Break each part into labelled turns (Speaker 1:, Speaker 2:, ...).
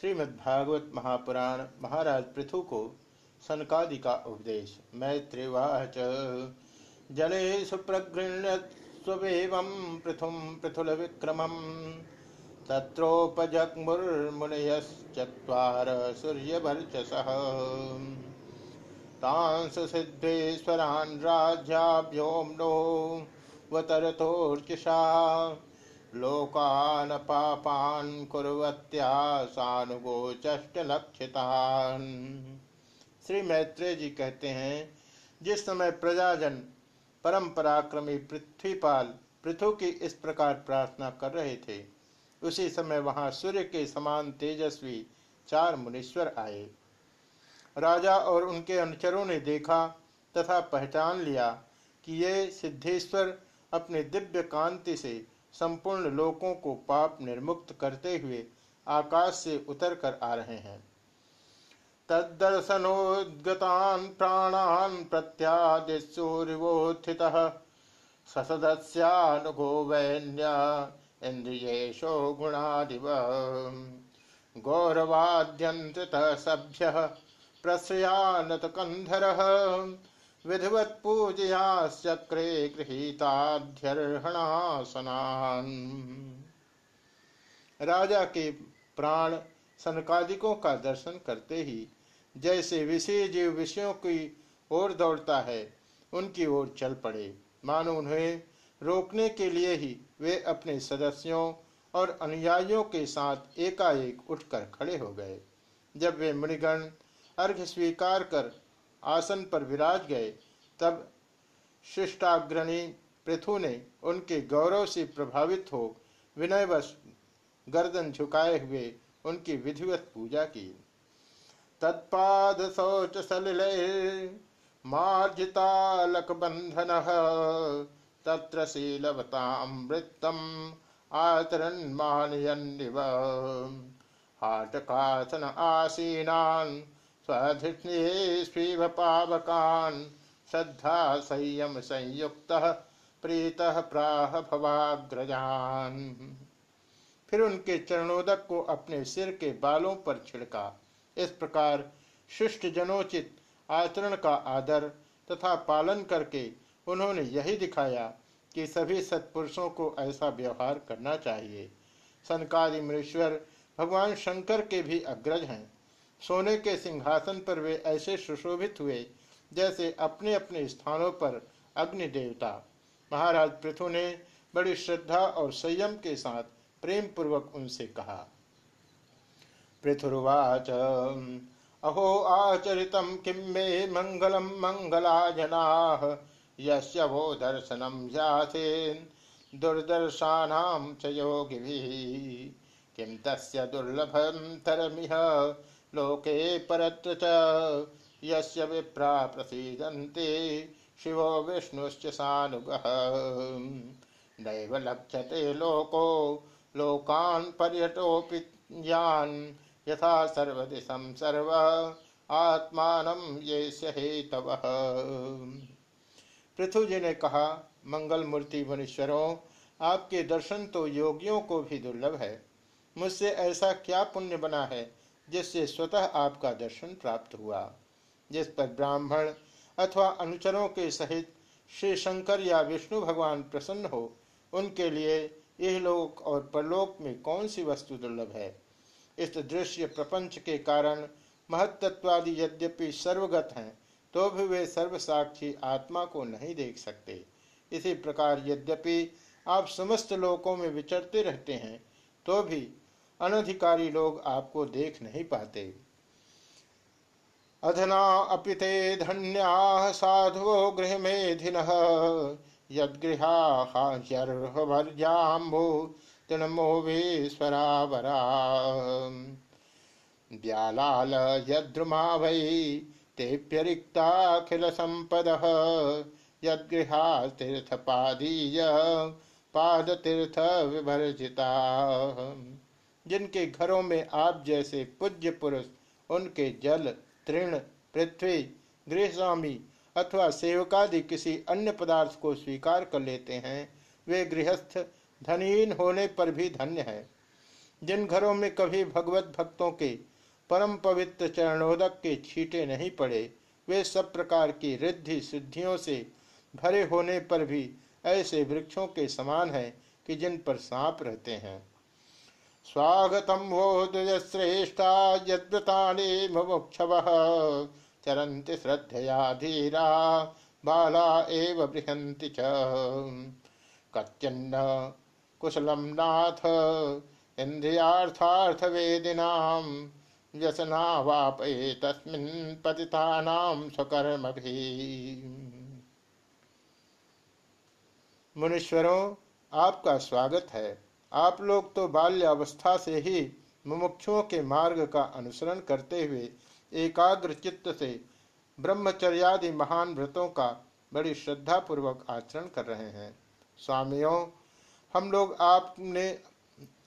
Speaker 1: श्रीमद्भागवत महापुराण महाराज पृथु को सनकादि का उपदेश मैत्रिवाच जले सुप्रगृण्य स्ववेवं पृथुं पृथुल विक्रमम् तत्रोपजग्मुर्मुनयश्चत्वार सूर्यवर्चसः। तांस सिद्धेश्वरान् राज्याभ्योम्नो वतरतोर्चिषा। लोकान पापान कुर्वत्या सानुगोचष्टलक्षितान् श्री मैत्रेय जी कहते हैं, जिस समय प्रजाजन परम पराक्रमी पृथ्वीपाल पृथु की इस प्रकार प्रार्थना कर रहे थे, उसी समय वहाँ सूर्य के समान तेजस्वी चार मुनीश्वर आए। राजा और उनके अनुचरों ने देखा तथा पहचान लिया कि ये सिद्धेश्वर अपने दिव्य कांति से संपूर्ण लोकों को पाप निर्मुक्त करते हुए आकाश से उतर कर आ रहे हैं। तदर्शनोद्गतान प्राणान प्रत्यादिसूर्योत्थित ससदस्यानुगो वैन्य इंद्रियेशो गुणादिव। गौरवाद्यंत सभ्य प्रश्रयानत कंधर विधिवत पूजयाश्चक्रे गृहीताध्यर्हणासनान। राजा के प्राण सनकादिकों का दर्शन करते ही, जैसे विषय जीव विषयों की ओर दौड़ता है, उनकी ओर चल पड़े। मानो उन्हें रोकने के लिए ही वे अपने सदस्यों और अनुयायियों के साथ एकाएक उठकर खड़े हो गए। जब वे मृगण अर्घ स्वीकार कर आसन पर विराज गए, तब शिष्टाग्रणी पृथु ने उनके गौरव से प्रभावित हो विनयवश गर्दन झुकाए हुए उनकी विधिवत पूजा की। तत्पाद शौच सलिल मार्जितालक बंधन तत्र शीलवतामृतम आतरन मानयन्निव। हाटकासन आसीनान स्वधिष्णीव पावकान श्रद्धा संयम संयुक्त प्रीत प्राह भवाग्रजान। फिर उनके चरणोदक को अपने सिर के बालों पर छिड़का। इस प्रकार शिष्ट जनोचित आचरण का आदर तथा पालन करके उन्होंने यही दिखाया कि सभी सत्पुरुषों को ऐसा व्यवहार करना चाहिए। सनकादि मृश्वर भगवान शंकर के भी अग्रज हैं। सोने के सिंहासन पर वे ऐसे सुशोभित हुए जैसे अपने अपने स्थानों पर अग्नि देवता। महाराज पृथु ने बड़ी श्रद्धा और संयम के साथ प्रेम पूर्वक उनसे कहा, पृथुर्वाच, अहो आचरित किम मे मंगलम मंगला जना वो दर्शनम जाते दुर्दर्शानाम च योगिभिः। किम तस्य दुर्लभम तरमिह लोके परत्र च। यस्य विप्रा प्रसीदन्ते, शिवो विष्णुश्च सानुगः। नैव लक्ष्यते लोको, लोकान् पर्यटोऽपि यान्। यथा सर्वदिशं सर्व, आत्मान ये हेतव। पृथु जी ने कहा मंगल मूर्ति मुनीश्वरों आपके दर्शन तो योगियों को भी दुर्लभ है। मुझसे ऐसा क्या पुण्य बना है? जिससे स्वतः आपका दर्शन प्राप्त हुआ, जिस पर ब्राह्मण अथवा अनुचरों के सहित श्री शंकर या विष्णु भगवान प्रसन्न हो, उनके लिए यह लोक और परलोक में कौन सी वस्तु दुर्लभ है? इस दृश्य प्रपंच के कारण महत्त्वादि यद्यपि सर्वगत हैं तो भी वे सर्वसाक्षी आत्मा को नहीं देख सकते। इसी प्रकार यद्यपि आप समस्त लोकों में विचरते रहते हैं तो भी अनधिकारी लोग आपको देख नहीं पाते। अधना अपिते धन्या साधुवो गृह मेधिन यदृहाह्यर्हवर्याम्भो तृणमोभीश्वरावरा व्यालाल तीर्थ विभर्जिता जिनके घरों में आप जैसे पूज्य पुरुष, उनके जल, तृण, पृथ्वी, गृहस्वामी अथवा सेवकादि किसी अन्य पदार्थ को स्वीकार कर लेते हैं, वे गृहस्थ, धनहीन होने पर भी धन्य है। जिन घरों में कभी भगवत भक्तों के परम पवित्र चरणोदक के छीटे नहीं पड़े, वे सब प्रकार की रिद्धि सिद्धियों से भरे होने पर भी ऐसे वृक्षों के समान हैं कि जिन पर सांप रहते हैं। स्वागतम वो श्रेष्ठा यद्वतानि मुमुक्षव। चरन्ति श्रद्धया धीरा, बाला एव बृहन्ति च। कच्चन्न कुशलम नाथ इंद्रियार्थार्थवेदिनाम व्यसना वापये तस्मिन् स्वकर्म भी मुनीश्वरों, आपका स्वागत है। आप लोग तो बाल्यावस्था से ही मुमुक्षुओं के मार्ग का अनुसरण करते हुए एकाग्र चित्त से ब्रह्मचर्यादि महान व्रतों का बड़ी श्रद्धा पूर्वक आचरण कर रहे हैं। स्वामियों, हम लोग आपने,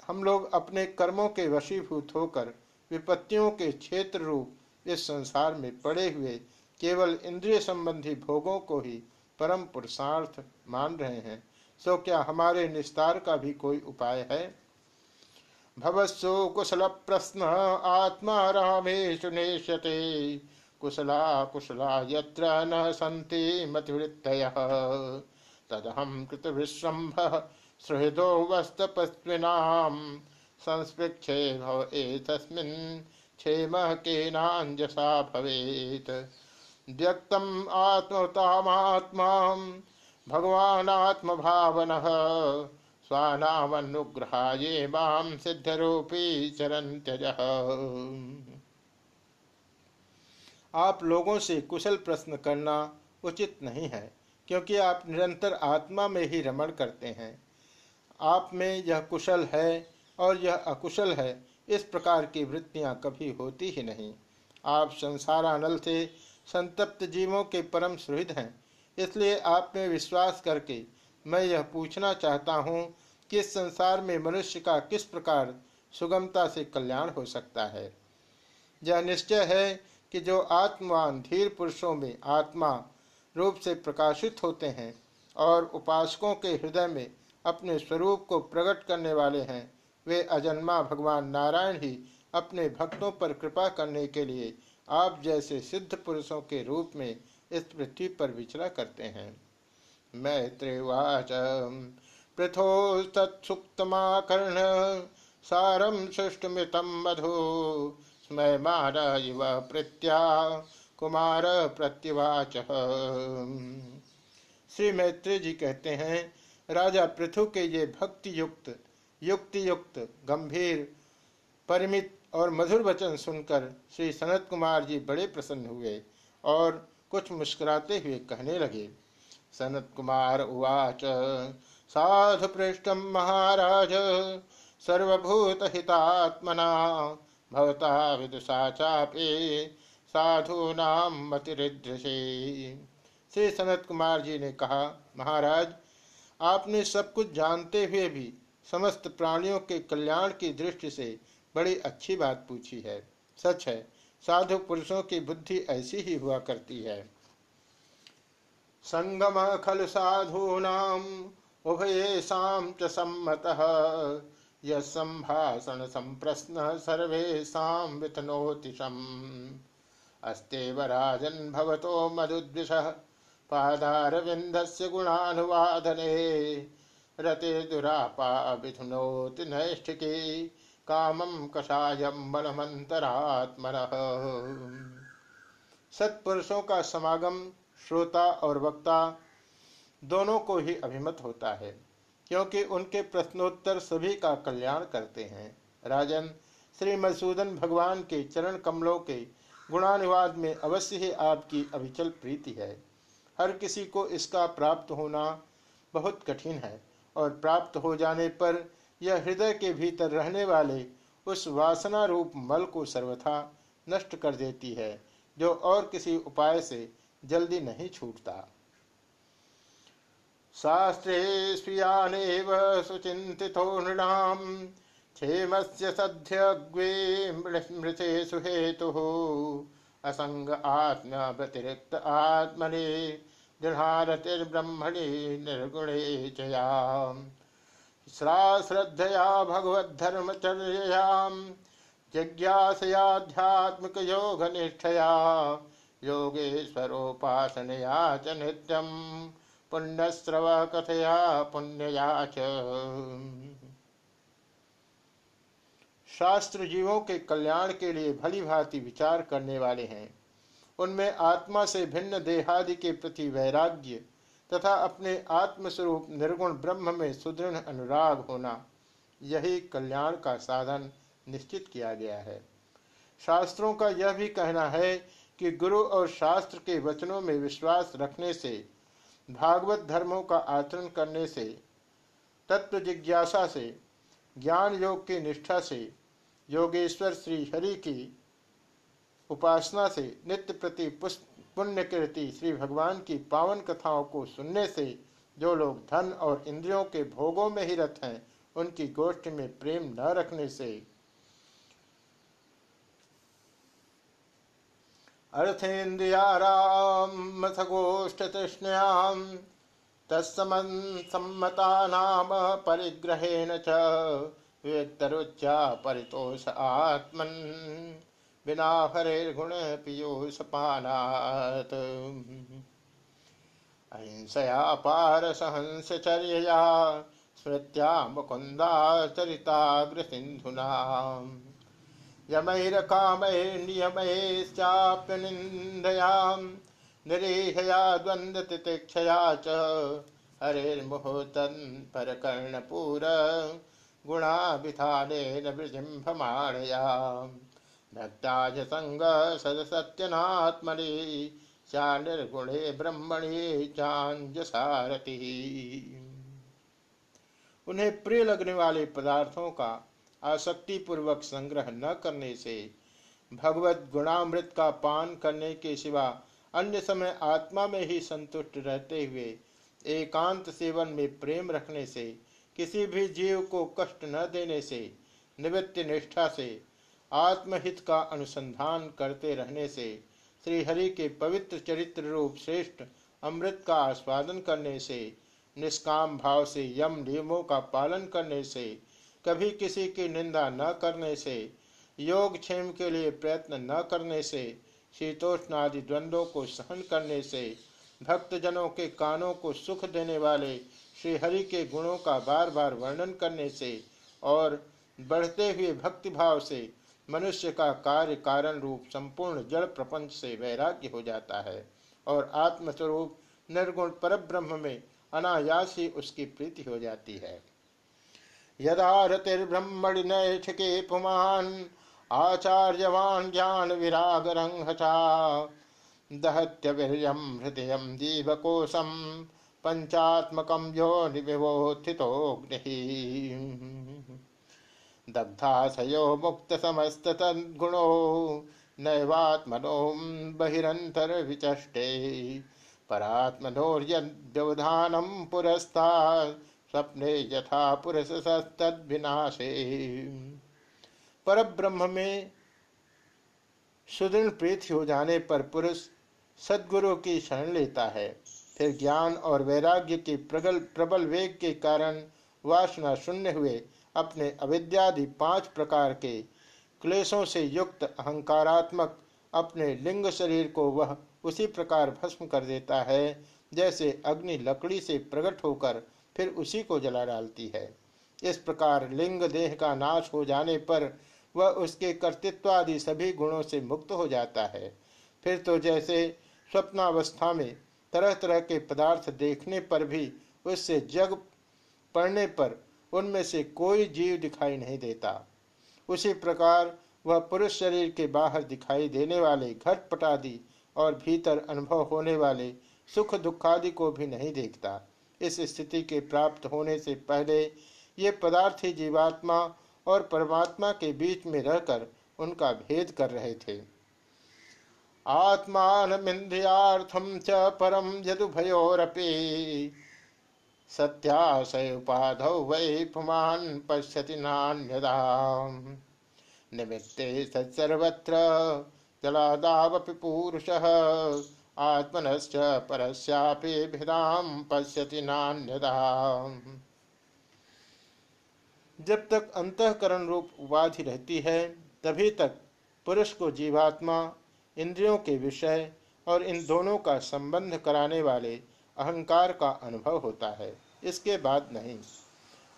Speaker 1: हम लोग अपने कर्मों के वशीभूत होकर विपत्तियों के क्षेत्र रूप इस संसार में पड़े हुए केवल इंद्रिय संबंधी भोगों को ही परम पुरुषार्थ मान रहे हैं। सो क्या हमारे निस्तार का भी कोई उपाय है? भवस्सु कुशल प्रश्न आत्मा रामेशु कुशला कुशला यत्र न सन्ति मतिवृत्तयः। तदहं कृतविश्रम्भ सुहृदो वस्तपस्विनां। संस्पृक्षे भव एतस्मिन् क्षेमः केनाञ्जसा भवेत्। व्यक्तम् आत्मतामात्मा भगवानात्मभावनः स्वानामनुग्रहाये माँ सिद्धरूपी चरण त्यज आप लोगों से कुशल प्रश्न करना उचित नहीं है, क्योंकि आप निरंतर आत्मा में ही रमण करते हैं। आप में यह कुशल है और यह अकुशल है, इस प्रकार की वृत्तियाँ कभी होती ही नहीं। आप संसारानल से संतप्त जीवों के परम सुहृद हैं इसलिए आप में विश्वास करके मैं यह पूछना चाहता हूँ कि इस संसार में मनुष्य का किस प्रकार सुगमता से कल्याण हो सकता है। यह निश्चय है कि जो आत्मवान धीर पुरुषों में आत्मा रूप से प्रकाशित होते हैं और उपासकों के हृदय में अपने स्वरूप को प्रकट करने वाले हैं, वे अजन्मा भगवान नारायण ही अपने भक्तों पर कृपा करने के लिए आप जैसे सिद्ध पुरुषों के रूप में इस पृथ्वी पर विचरा करते हैं। मैत्रेवाच पृथोस्तत्सुक्तमाकर्ण सारम सृष्टमितम मधु स्मयमान इव प्रत्या कुमार प्रत्युवाच। श्री मैत्री जी कहते हैं, राजा पृथु के ये भक्ति युक्त युक्ति युक्त गंभीर, परिमित और मधुर वचन सुनकर श्री सनत कुमार जी बड़े प्रसन्न हुए और कुछ मुस्कुराते हुए कहने लगे, सनत कुमार उवाच, साधु पृष्ठम महाराज, सर्वभूत हितात्मना, भवता विदुषा चापे, साधु नाम मतिरिद्रसे श्री सनत कुमार जी ने कहा, महाराज, आपने सब कुछ जानते हुए भी समस्त प्राणियों के कल्याण की दृष्टि से बड़ी अच्छी बात पूछी है। सच है साधु पुरुषों की बुद्धि ऐसी ही हुआ करती है। संगम खल साधूनाम उभयेषाम च सम्मतः। यंभाषण संप्रश्न सर्वेशा विथनोतिशम अस्तेव राजन् भवतो मधुद्विषः पादारविन्दस्य गुणानुवादने। रते दुरापा दुरापाभिधुनोति नैष्ठिकी। कामं कषायं बलमन्तरात्मनः सत्पुरुषों का समागम, श्रोता और वक्ता दोनों को ही अभिमत होता है, क्योंकि उनके प्रश्नोत्तर सभी का कल्याण करते हैं। राजन, श्री मधुसूदन भगवान के चरण कमलों के गुणानुवाद में अवश्य ही आपकी अविचल प्रीति है। हर किसी को इसका प्राप्त होना बहुत कठिन है और प्राप्त हो जाने पर यह हृदय के भीतर रहने वाले उस वासना रूप मल को सर्वथा नष्ट कर देती है, जो और किसी उपाय से जल्दी नहीं छूटता। शास्त्रे स्वीयानेव नृणाम, क्षेमस्य सध्यग्वे मृते सुहेतु असंग आत्म व्यतिरिक्त आत्मने निर्गुणे चया श्रद्धया भगवद्धर्मचर्याम जिज्ञासयाध्यात्मिक योग योगेश्वरोपासनया च नित्यम पुण्यस्रव कथया पुण्यया च। शास्त्र जीवों के कल्याण के लिए भली भांति विचार करने वाले हैं। उनमें आत्मा से भिन्न देहादि के प्रति वैराग्य तथा अपने आत्मस्वरूप निर्गुण ब्रह्म में सुदृढ़ अनुराग होना, यही कल्याण का साधन निश्चित किया गया है। शास्त्रों का यह भी कहना है कि गुरु और शास्त्र के वचनों में विश्वास रखने से, भागवत धर्मों का आचरण करने से, तत्व जिज्ञासा से, ज्ञान योग की निष्ठा से, योगेश्वर श्री हरि की उपासना से नित्य प्रति पुण्य कृति श्री भगवान की पावन कथाओं को सुनने से जो लोग धन और इंद्रियों के भोगों में ही रत हैं, उनकी गोष्ठ में प्रेम न रखने से। अर्थेन्द्रियारामथ गोष्ठ तत्सम्मता नाम परिग्रहेण च परितोष आत्मन। बिना गुण पीयूषपानात् अहिंसया पार सहंसचर्यया स्मृत्या मुकुन्दा चरिताग्रसिन्धुना यमैरकामैर्नियमैश्चाप्यनिन्दयां निरीहया द्वन्द्वतितिक्षया च। हरेर्मुहूर्तन् परकर्णपूर गुणाभिधानेन विजृम्भमाणया भक्ताज संग सदसत्यनात्मनि चा निर्गुणे ब्रह्मणि चांज सारथि उन्हें प्रिय लगने वाले पदार्थों का आसक्ति पूर्वक संग्रह न करने से, भगवत गुणामृत का पान करने के सिवा अन्य समय आत्मा में ही संतुष्ट रहते हुए, एकांत सेवन में प्रेम रखने से, किसी भी जीव को कष्ट न देने से निवृत्ति निष्ठा से आत्महित का अनुसंधान करते रहने से श्रीहरि के पवित्र चरित्र रूप श्रेष्ठ अमृत का आस्वादन करने से, निष्काम भाव से यम नियमों का पालन करने से, कभी किसी की निंदा न करने से, योग क्षेम के लिए प्रयत्न न करने से, शीतोष्णादि द्वंद्वों को सहन करने से, भक्तजनों के कानों को सुख देने वाले श्रीहरि के गुणों का बार बार वर्णन करने से और बढ़ते हुए भक्तिभाव से मनुष्य का कार्य कारण रूप संपूर्ण जड़ प्रपंच से वैराग्य हो जाता है और आत्मस्वरूप निर्गुण पर ब्रह्म में अनायास ही उसकी प्रीति हो जाती है। यदा रतिर्ब्रह्मणि नैठिके पुमान, आचार्यवान ज्ञान विराग रंघचा दहत्य वीर्यम हृदय जीवकोशम पंचात्मकम यो निविवोत्थितोग्नि दग्धाशयो मुक्त समस्त तद्गुणो नैवात्मनो बहिरंतर विचष्टे परात्मनोर्यव्यवधानम पुरस्ता स्वप्ने यथा में सुदृढ़ प्रीति हो जाने पर पुरुष सदगुरु की शरण लेता है। फिर ज्ञान और वैराग्य के प्रगल प्रबल वेग के कारण वासना शून्य हुए। अपने अविद्यादि पाँच प्रकार के क्लेशों से युक्त अहंकारात्मक अपने लिंग शरीर को वह उसी प्रकार भस्म कर देता है, जैसे अग्नि लकड़ी से प्रकट होकर फिर उसी को जला डालती है। इस प्रकार लिंग देह का नाश हो जाने पर वह उसके कर्तृत्व आदि सभी गुणों से मुक्त हो जाता है। फिर तो जैसे स्वप्नावस्था में तरह तरह के पदार्थ देखने पर भी उससे जग पड़ने पर उनमें से कोई जीव दिखाई नहीं देता। उसी प्रकार वह पुरुष शरीर के बाहर दिखाई देने वाले घट पटादि और भीतर अनुभव होने वाले सुख दुखादि को भी नहीं देखता। इस स्थिति के प्राप्त होने से पहले ये पदार्थ ही जीवात्मा और परमात्मा के बीच में रहकर उनका भेद कर रहे थे। आत्मान च परम यदुभयोरपी सत्याशय उपाधौ वै पुमान् पश्यति नान्यदा। निमित्ते सत्सर्वत्र जलादावपि पूरुषः, आत्मनश्च परस्यापि भिदां पश्यति नान्यदा। जब तक अंतकरण रूप उपाधि रहती है, तभी तक पुरुष को जीवात्मा, इंद्रियों के विषय और इन दोनों का संबंध कराने वाले अहंकार का अनुभव होता है, इसके बाद नहीं।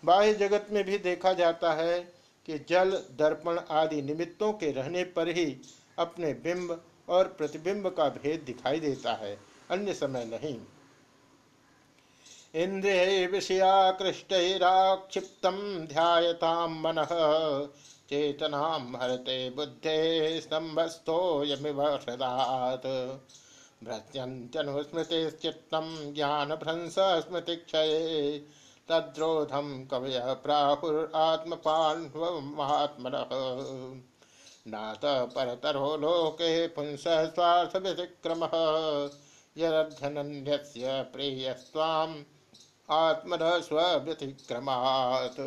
Speaker 1: बाह्य जगत में भी देखा जाता है कि जल, दर्पण आदि निमित्तों के रहने पर ही अपने बिंब और प्रतिबिंब का भेद दिखाई देता है, अन्य समय नहीं। इंद्रिय विषयाकृष्टराक्षिप्त ध्यायताम मन, चेतना हरते बुद्धे स्तंभस्थो यमिव हृदात। भ्रत्यनुस्मृतिश्चित्तं ज्ञानभ्रंस स्मृतिक्षये तद्रोधम कवय प्राहुरात्मपान्वमात्मनः नात परतरो लोके पुंस स्वार्थ व्यतिक्रमः यदध्यनन्यस्य प्रेयस्त्वाम् आत्मनः स्वव्यतिक्रमात्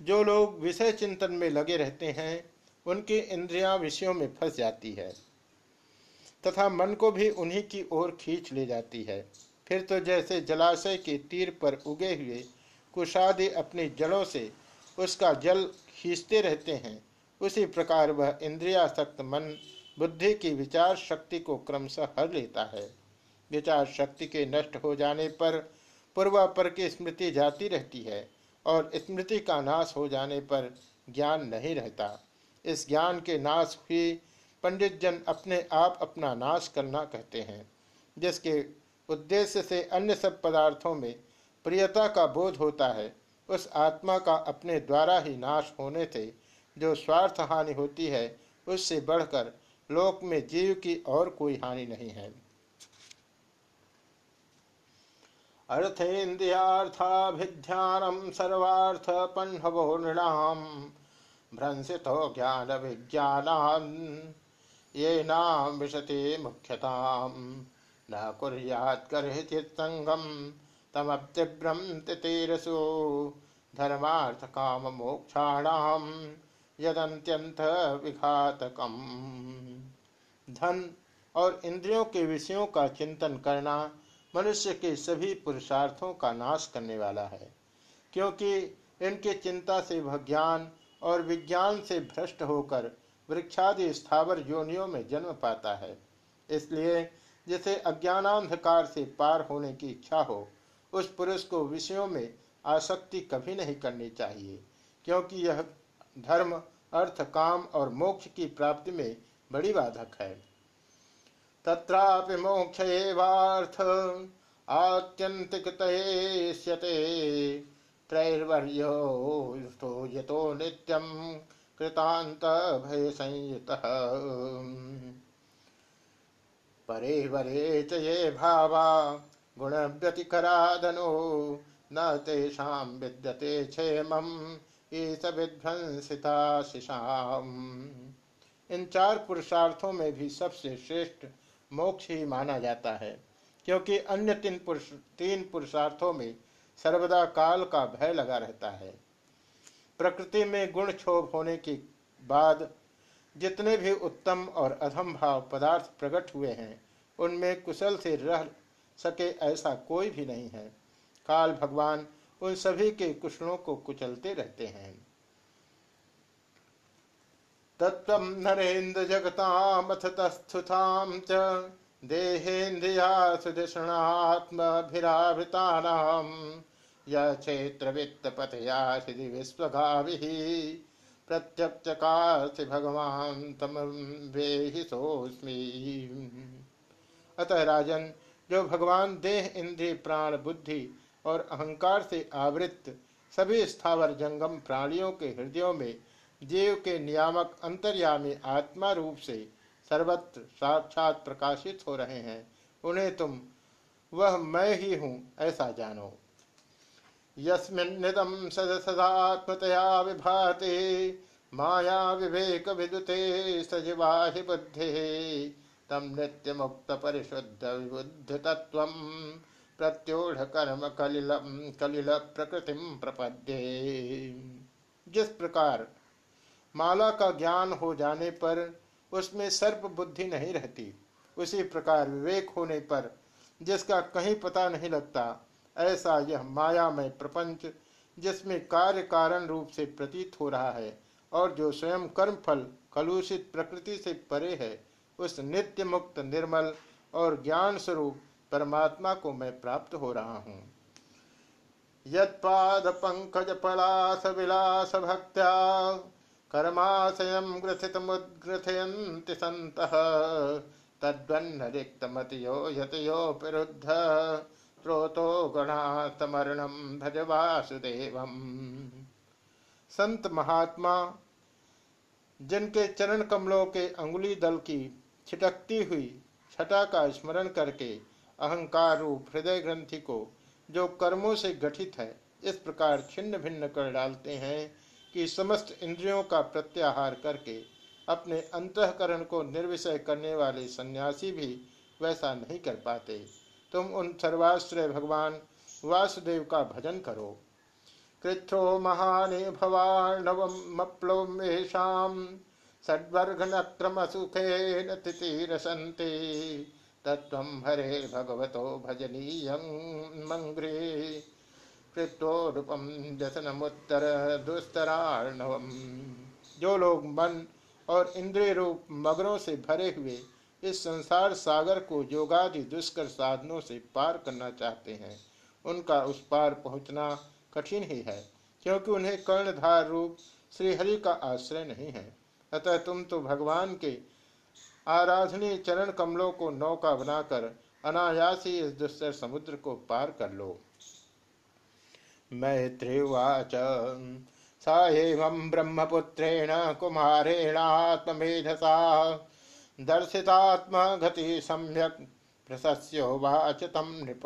Speaker 1: जो लोग विषय चिंतन में लगे रहते हैं उनकी इंद्रियाँ विषयों में फंस जाती है, तथा मन को भी उन्हीं की ओर खींच ले जाती है। फिर तो जैसे जलाशय के तीर पर उगे हुए कुशादि अपनी जड़ों से उसका जल खींचते रहते हैं, उसी प्रकार वह इंद्रियासक्त मन, बुद्धि की विचार शक्ति को क्रमशः हर लेता है। विचार शक्ति के नष्ट हो जाने पर पूर्वापर की स्मृति जाती रहती है, और स्मृति का नाश हो जाने पर ज्ञान नहीं रहता। इस ज्ञान के नाश ही पंडित जन अपने आप अपना नाश करना कहते हैं, जिसके उद्देश्य से अन्य सब पदार्थों में प्रियता का बोध होता है, उस आत्मा का अपने द्वारा ही नाश होने से जो स्वार्थ हानि होती है, उससे बढ़कर लोक में जीव की और कोई हानि नहीं है। अर्थेन्द्रियार्थाभिध्यानम सर्वार्थ पन्हवो नृणाम। भ्रंसितो ज्ञान विज्ञान ये नाम विशति मुख्यताम। न संगम तमप्तिभ्रम तितीरसु धर्मार्थ काम मोक्षाणाम यदंत्यंत विघातकम। धन और इंद्रियों के विषयों का चिंतन करना मनुष्य के सभी पुरुषार्थों का नाश करने वाला है, क्योंकि इनके चिंता से वह ज्ञान और विज्ञान से भ्रष्ट होकर वृक्षादि स्थावर योनियों में जन्म पाता है। इसलिए जिसे अज्ञानांधकार से पार होने की इच्छा हो, उस पुरुष को विषयों में आसक्ति कभी नहीं करनी चाहिए, क्योंकि यह धर्म, अर्थ, काम और मोक्ष की प्राप्ति में बड़ी बाधक है। तत्रापि मोक्ष एवार्थ त्रैर्वर्यो नित्यम कृतांत भय संयुत। परे वरे च ये भावा गुण व्यतिकरादनो, न तेषां विद्यते क्षेमम ईस विध्वंसिता शिशाम। इन चार पुरुषार्थों में भी सबसे श्रेष्ठ मोक्ष ही माना जाता है, क्योंकि अन्य तीन पुरुष, तीन पुरुषार्थों में सर्वदा काल का भय लगा रहता है। प्रकृति में गुण क्षोभ होने के बाद जितने भी उत्तम और अधम भाव पदार्थ प्रकट हुए हैं, उनमें कुशल से रह सके ऐसा कोई भी नहीं है। काल भगवान उन सभी के कुशलों को कुचलते रहते हैं। तत्व नरेन्द्र जगतामथ तस्थुताम च देहेन्द्रिया सुधिषणात्मभिरावृतानाम यह क्षेत्र वित्त पथया हृदय विश्वगाभि प्रत्यक्षकाशि भगवान तम वेहिसोस्मी अतः राजन, जो भगवान देह, इंद्रिय, प्राण, बुद्धि और अहंकार से आवृत्त सभी स्थावर जंगम प्राणियों के हृदयों में जीव के नियामक अंतर्यामी आत्मा रूप से सर्वत्र साक्षात प्रकाशित हो रहे हैं। उन्हें तुम, वह मैं ही हूँ, ऐसा जानो। यस्मिन्निदं सद सदात्मतया विभाते, माया विवेक विदुते सजीवा हि बुद्धि। तम नित्य मुक्त परिशुद्ध विबुद्ध तत्व प्रत्योढ़ कर्म कलिल कलिल प्रकृतिम प्रपद्ये। जिस प्रकार माला का ज्ञान हो जाने पर उसमें सर्प बुद्धि नहीं रहती। उसी प्रकार विवेक होने पर जिसका कहीं पता नहीं लगता, ऐसा यह मायामय प्रपंच जिसमें कार्य कारण रूप से प्रतीत हो रहा है और जो स्वयं कर्म फल कलुषित प्रकृति से परे है, उस नित्य मुक्त निर्मल और ज्ञान स्वरूप परमात्मा को मैं प्राप्त हो रहा हूँ। यद पाद पंकज पलास विलास भक्त्या कर्माशय ग्रथित मुद्ग्रथयन्ति संत तद्वन्न रिक्तमतियो यतयो विरुद्ध स्रोतो गणातमरणम भज वासुदेव संत महात्मा, जिनके चरण कमलों के अंगुली दल की छिटकती हुई छटा का स्मरण करके अहंकार रूप हृदय ग्रंथि को जो कर्मों से गठित है, इस प्रकार छिन्न भिन्न कर डालते हैं। कि समस्त इंद्रियों का प्रत्याहार करके अपने अंतकरण को निर्विषय करने वाले सन्यासी भी वैसा नहीं कर पाते। तुम उन सर्वाश्रय भगवान वासुदेव का भजन करो। कृथ्रो महाने भवाणवमप्लोमेषाम षड्वर्घनत्रमसुखे तिथिरसन्ते तत्त्वं हरे भगवतो भजनीय मंग्रे कृत्वरूपम व्यसनमुत्तर दुस्तराणवम जो लोग मन और इंद्रिय रूप मगरों से भरे हुए इस संसार सागर को योगादि दुष्कर साधनों से पार करना चाहते हैं, उनका उस पार पहुँचना कठिन ही है, क्योंकि उन्हें कर्णधार रूप श्रीहरि का आश्रय नहीं है। अतः तुम तो भगवान के आराधनीय चरण कमलों को नौका बनाकर अनायास इस दुस्तर समुद्र को पार कर लो। मैत्रीवाच। स एवं ब्रह्मपुत्रेण कुमारेणात्मेधसा दर्शितात्मगति सम्यक प्रशस्योवाच तम नृप।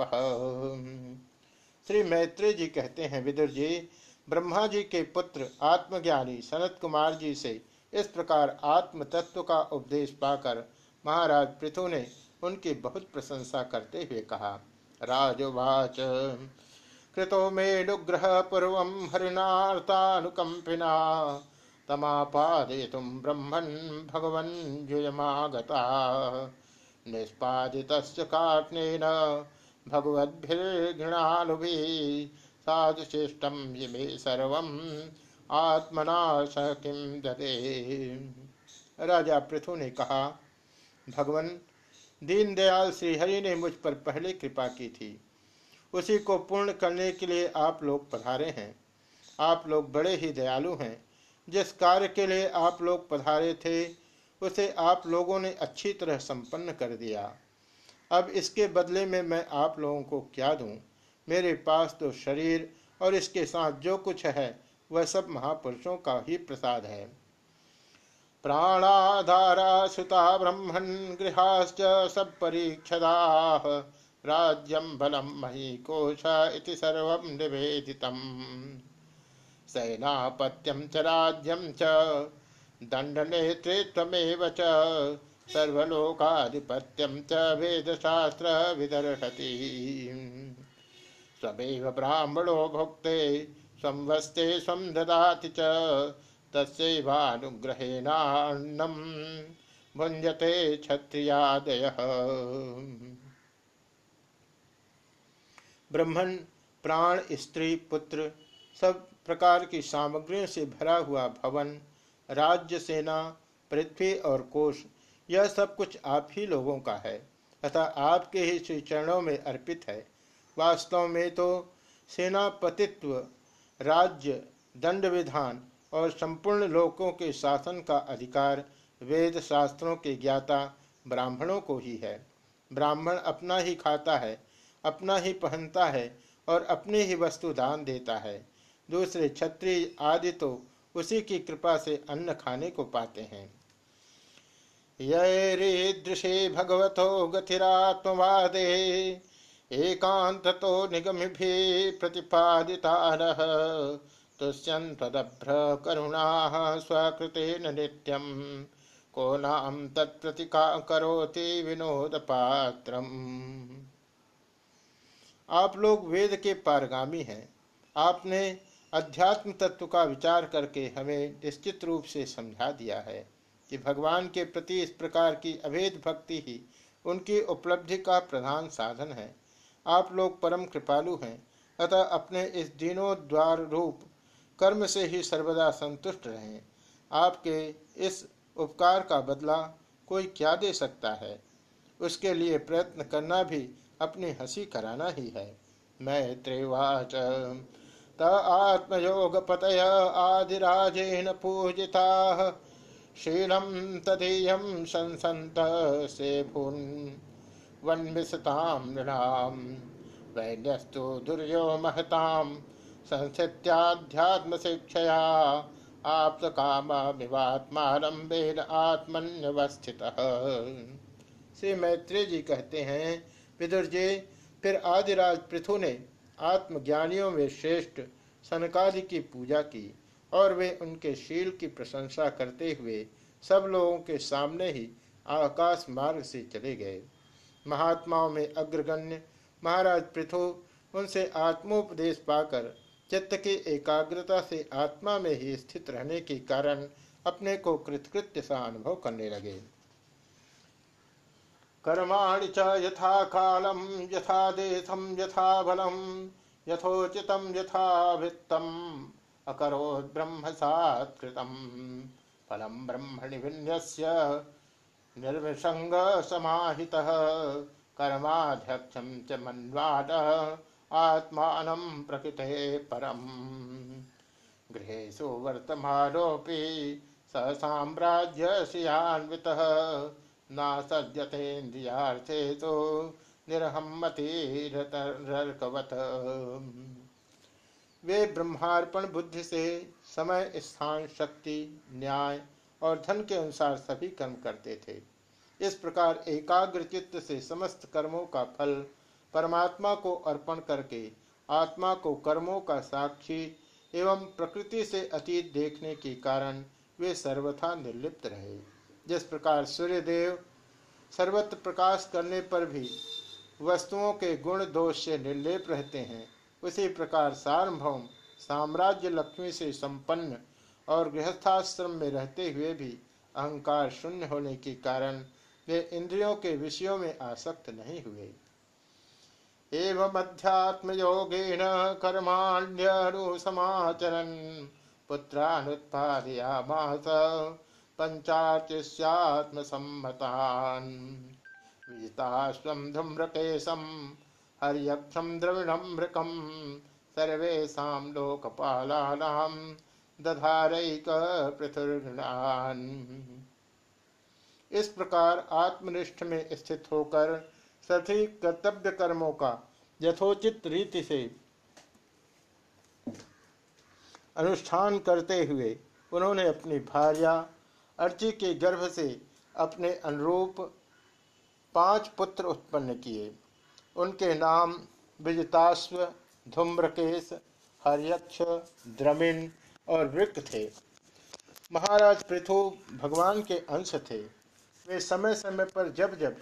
Speaker 1: श्री मैत्री जी कहते हैं, विदुर जी, ब्रह्मा जी के पुत्र आत्मज्ञानी सनत कुमार जी से इस प्रकार आत्म तत्व का उपदेश पाकर महाराज पृथु ने उनकी बहुत प्रशंसा करते हुए कहा, राजवाच। कृतो मेनुग्रह पूर्व हरिणार्तानुकंपिना तमापादयितुं ब्रह्मन् भगवन् युयमागता निष्पादितस्य काट्नेन भगवद्भिर्घृणानुभिः। साधुशिष्टं यमे सर्वम् आत्मना स किम ददे। राजा पृथु ने कहा, भगवान, दीनदयाल श्रीहरि ने मुझ पर पहले कृपा की थी। उसी को पूर्ण करने के लिए आप लोग पधारे हैं। आप लोग बड़े ही दयालु हैं। जिस कार्य के लिए आप लोग पधारे थे, उसे आप लोगों ने अच्छी तरह संपन्न कर दिया। अब इसके बदले में मैं आप लोगों को क्या दूँ? मेरे पास तो शरीर और इसके साथ जो कुछ है, वह सब महापुरुषों का ही प्रसाद है। प्राणाधारा सुता ब्रह्मण गृहाश्च सब परीक्षदा राज्यम बलम मही कोश इति सर्व निवेदितम। सैनापत्यम च राज्यम च दंड नेतृत्वमेव च सर्वलोकाधिपत्यम च वेदशास्त्र विदर्शति। स्वमेव ब्राह्मणो भुक्ते संवस्ते स्वं ददाति च तस्वानुग्रहेणान्नम भुंजते क्षत्रियादय। ब्रह्मण प्राण, स्त्री, पुत्र सब प्रकार की सामग्रियों से भरा हुआ भवन, राज्य सेना, पृथ्वी और कोष, यह सब कुछ आप ही लोगों का है अतः आपके ही श्री चरणों में अर्पित है। वास्तव में तो सेनापतित्व, राज्य दंड विधान और संपूर्ण लोकों के शासन का अधिकार वेद शास्त्रों के ज्ञाता ब्राह्मणों को ही है। ब्राह्मण अपना ही खाता है अपना ही पहनता है और अपनी ही वस्तु दान देता है। दूसरे क्षत्रिय आदि तो उसी की कृपा से अन्न खाने को पाते हैं। यदृशे भगवतो गतिरात्मवादे एकांत तो निगम भी प्रतिपादिता तुष्यन्त्वदभ्र करुणा स्वकृतेन नित्यम, को नाम तत्प्रतिका करोति विनोद पात्रम आप लोग वेद के पारगामी हैं। आपने अध्यात्म तत्व का विचार करके हमें निश्चित रूप से समझा दिया है कि भगवान के प्रति इस प्रकार की अभेद भक्ति ही उनकी उपलब्धि का प्रधान साधन है। आप लोग परम कृपालु हैं, अतः अपने इस दीनोद्वार रूप कर्म से ही सर्वदा संतुष्ट रहें। आपके इस उपकार का बदला कोई क्या दे सकता है? उसके लिए प्रयत्न करना भी अपनी हँसी कराना ही है। मैं त्रिवाच त आत्मयोग पतय आदिराजेन पूजिता, शीलम तदीयम संसंत से भून वन्विसताम नृणाम, वैन्यस्तु दुर्यो महताम संस्थित्याध्यात्म शिक्षया आप कामिवात्मारंभेन आत्मन्यवस्थित। श्री मैत्री जी कहते हैं विदुर जी, फिर आदिराज पृथु ने आत्मज्ञानियों में श्रेष्ठ सनकादि की पूजा की और वे उनके शील की प्रशंसा करते हुए सब लोगों के सामने ही आकाश मार्ग से चले गए। महात्माओं में अग्रगण्य महाराज पृथु उनसे आत्मोपदेश पाकर चित्त की एकाग्रता से आत्मा में ही स्थित रहने के कारण अपने को कृतकृत्य सा अनुभव करने लगे। कर्माणि च यथा कालम, यथा देशम, यथा बलम यथा वृत्तम अकरोत् ब्रह्म सात्कृतम। फलम ब्रह्मणि विन्यस्य निर्विसंग समाहितः। कर्माध्यक्षम च मन्वाद आत्मान प्रकृते परम। गृहेशु वर्तमानोपि स साम्राज्य श्रियान्वितः न सद्यतेन्द्रियार्थेषु निरहम्मतिरकवत वे ब्रह्मार्पण बुद्धि से समय, स्थान, शक्ति, न्याय और धन के अनुसार सभी कर्म करते थे। इस प्रकार एकाग्र चित्त से समस्त कर्मों का फल परमात्मा को अर्पण करके आत्मा को कर्मों का साक्षी एवं प्रकृति से अतीत देखने के कारण वे सर्वथा निर्लिप्त रहे। जिस प्रकार सूर्यदेव सर्वत्र प्रकाश करने पर भी वस्तुओं के गुण दोष से निर्लेप रहते हैं, उसी प्रकार सार्वभौम साम्राज्य लक्ष्मी से संपन्न और गृहस्थाश्रम में रहते हुए भी अहंकार शून्य होने के कारण वे इंद्रियों के विषयों में आसक्त नहीं हुए। एवं अध्यात्म योगेन कर्माण्यनुसमाचरन् पुत्रानुत्पादयामास पञ्चाचिस्यात्मसम्मतान्। विजिताश्वं धूम्रकेशं हर्यक्षं द्रविणं मृकं सर्वेषां लोकपालानां दधारैकपृथुर्गृणान् इस प्रकार आत्मनिष्ठ में स्थित होकर सभी कर्तव्य कर्मों का यथोचित रीति से अनुष्ठान करते हुए उन्होंने अपनी भार्या अर्ची के गर्भ से अपने अनुरूप पाँच पुत्र उत्पन्न किए। उनके नाम विजताश्व, धूम्रकेश, हरियक्ष द्रमिन और वृक थे। महाराज पृथु भगवान के अंश थे। वे समय समय पर जब जब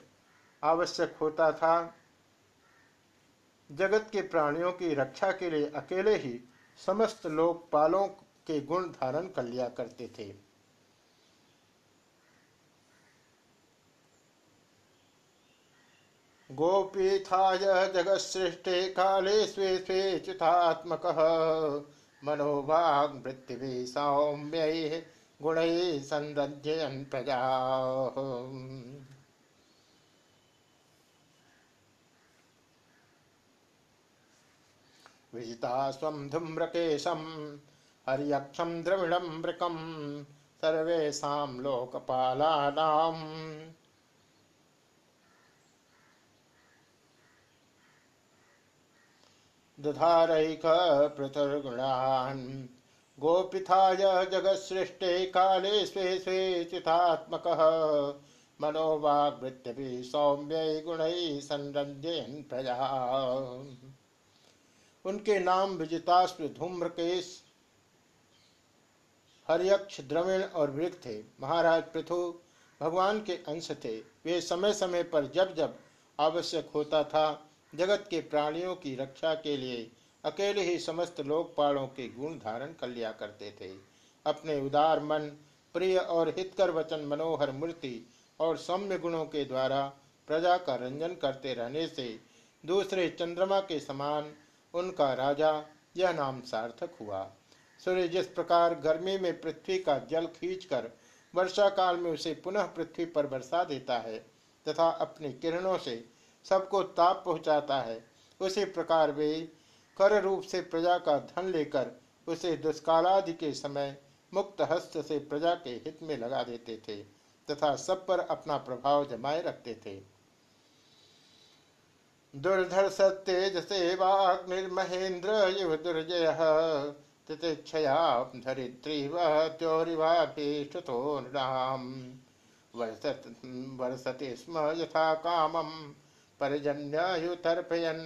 Speaker 1: आवश्यक होता था, जगत के प्राणियों की रक्षा के लिए अकेले ही समस्त लोकपालों के गुण धारण कर लिया करते थे। गोपीथाय जगत सृष्टे काले स्वे स्वे चितात्मक मनोभाग पृथ्वी सौम्य गुण संरजयन प्रजा। विजिता स्वं धूम्रकेशम हरियक्षम द्रविणम मृकम सर्वेशा लोकपालानाम। दधारैक पृथुर्गुणान्। गोपिथाय जगत्सृष्टे काले स्वे स्वे चितात्मकः मनोवाग्वृत्त्यपि सौम्यै गुणैः संरञ्जयन् प्रजा। उनके नाम विजिताश्व धूम्रकेश, हरियक्ष द्रविण और वृक थे। महाराज पृथु भगवान के अंश थे। वे समय समय पर जब जब आवश्यक होता था जगत के प्राणियों की रक्षा के लिए अकेले ही समस्त लोकपालों के गुण धारण कर लिया करते थे। अपने उदार मन, प्रिय और हितकर वचन, मनोहर मूर्ति और सौम्य गुणों के द्वारा प्रजा का रंजन करते रहने से दूसरे चंद्रमा के समान उनका राजा यह नाम सार्थक हुआ। सूर्य जिस प्रकार गर्मी में पृथ्वी का जल खींचकर वर्षा काल में उसे पुनः पृथ्वी पर बरसा देता है तथा अपनी किरणों से सबको ताप पहुंचाता है। उसी प्रकार वे कर रूप से प्रजा का धन लेकर उसे दुष्कालादि के समय मुक्त हस्त से प्रजा के हित में लगा देते थे तथा सब पर अपना प्रभाव जमाए रखते थे। दुर्धर सतेज सेवाग्निर्महेन्द्र युव दुर्जय तितिक्षया धरित्री वौरिवाभीष्टो नृणाम। वर्षति स्म यथा कामम। पर्जन्युतर्पयन्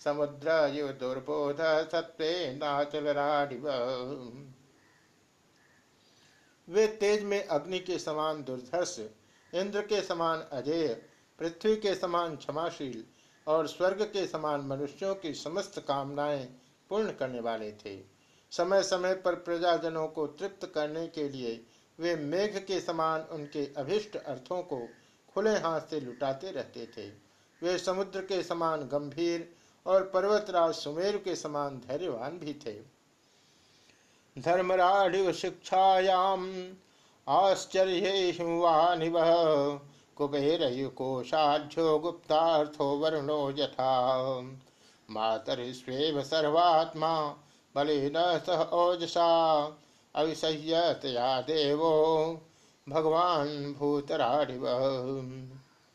Speaker 1: समुद्र यु दुर्बोध सत्वे नाचल वे तेज में अग्नि के समान दुर्धर्ष, इंद्र के समान अजय, पृथ्वी के समान क्षमाशील और स्वर्ग के समान मनुष्यों की समस्त कामनाएँ पूर्ण करने वाले थे। समय समय पर प्रजाजनों को तृप्त करने के लिए वे मेघ के समान उनके अभिष्ट अर्थों को खुले हाथ से लुटाते रहते थे। वे समुद्र के समान गंभीर और पर्वतराज सुमेरु के समान धैर्यवान भी थे। धर्मराढ़ शिक्षायाम आश्चर्य कुबेर युकोशाढ्यो गुप्तार्थो वरुणो यथा। मातरिस्वेव सर्वात्मा, बलेन सह ओजसा, अविसह्यतया देवो, भगवान भूतराढ़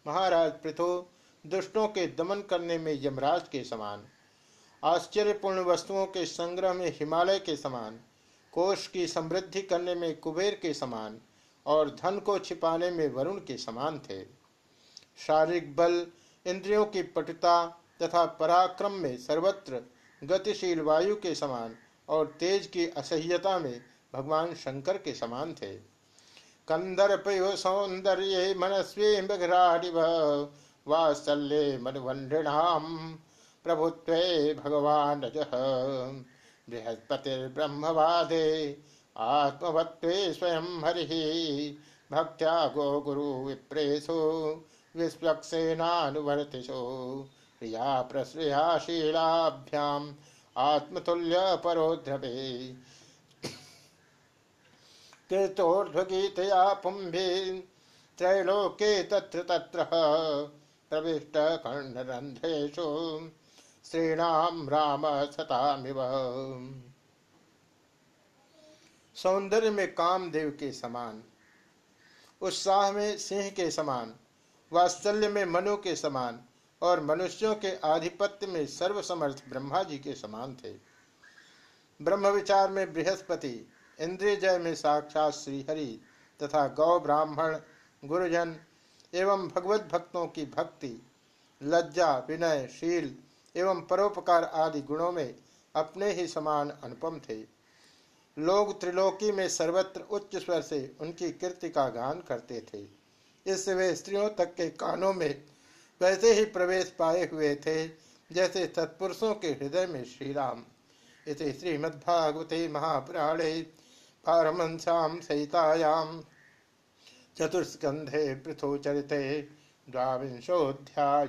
Speaker 1: महाराज पृथो दुष्टों के दमन करने में यमराज के समान, आश्चर्यपूर्ण वस्तुओं के संग्रह में हिमालय के समान, कोष की समृद्धि करने में कुबेर के समान और धन को छिपाने में वरुण के समान थे। शारीरिक बल, इंद्रियों की पटुता तथा पराक्रम में सर्वत्र गतिशील वायु के समान और तेज की असह्यता में भगवान शंकर के समान थे। कंदर्पयो सौंदर्य मनस्वी वात्सल्ये मनुवंढिणाम प्रभुत्व भगवान बृहस्पतिर्ब्रह्मवादे आत्मवत्वे स्वयं हरि। भक्त्या गो गुरु विप्रेशो विश्वक्सेनानुवर्तिषु। प्रिया प्रश्रयाशीलाभ्याम आत्मतुल्य परोध्रवे कीर्तोर्ध्वगीतया त्रैलोके तत्र तत्र। प्रविष्ट कर्णरंध्रेषु श्रीणाम राम सतामिव। सौंदर्य में कामदेव के समान, उत्साह में सिंह के समान, वात्सल्य में मनु के समान और मनुष्यों के आधिपत्य में सर्वसमर्थ ब्रह्मा जी के समान थे। ब्रह्म विचार में बृहस्पति इंद्रिय जय में साक्षात श्रीहरि तथा गौ ब्राह्मण, गुरुजन एवं भगवत भक्तों की भक्ति, लज्जा, विनय, शील एवं परोपकार आदि गुणों में अपने ही समान अनुपम थे। लोग त्रिलोकी में सर्वत्र उच्च स्वर से उनकी कीर्ति का गान करते थे। इससे वे स्त्रियों तक के कानों में वैसे ही प्रवेश पाए हुए थे, जैसे सत्पुरुषों के हृदय में श्री राम इसे श्रीमद्भागवते महापुराणे पारमंसाम सहितायाम। चतुर्स्कंधे पृथोचरित द्वांशोध्याय